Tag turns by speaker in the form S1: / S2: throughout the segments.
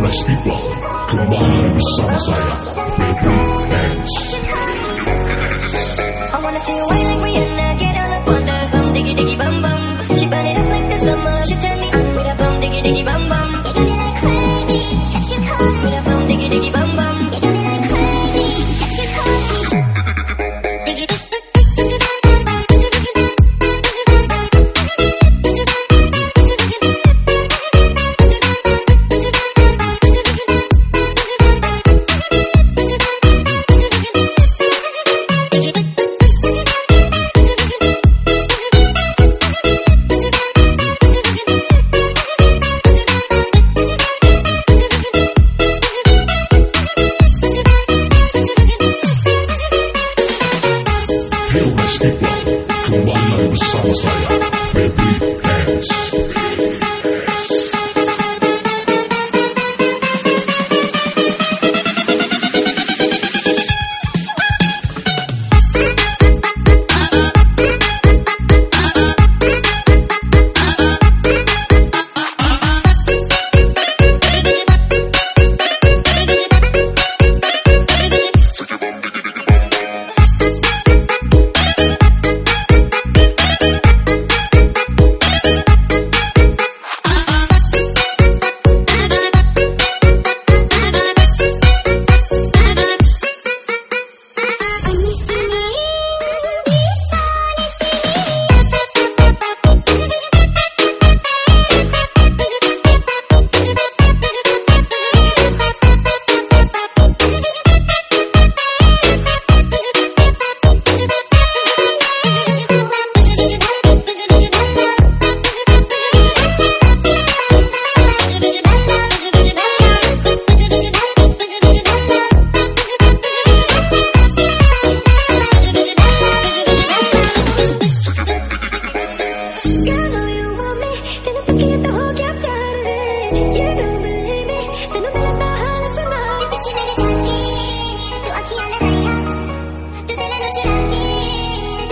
S1: Polres people kembali bersama saya Baby Dance.
S2: I wanna feel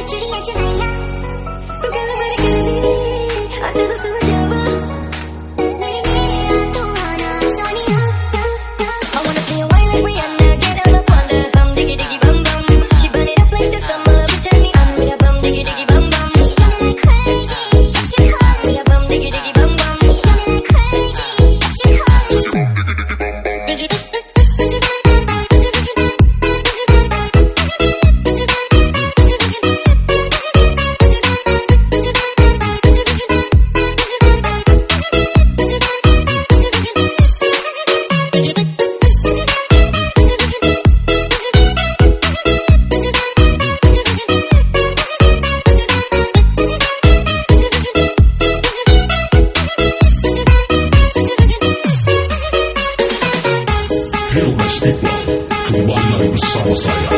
S2: Treating it
S1: tonight. Hilmas people kembali bersama saya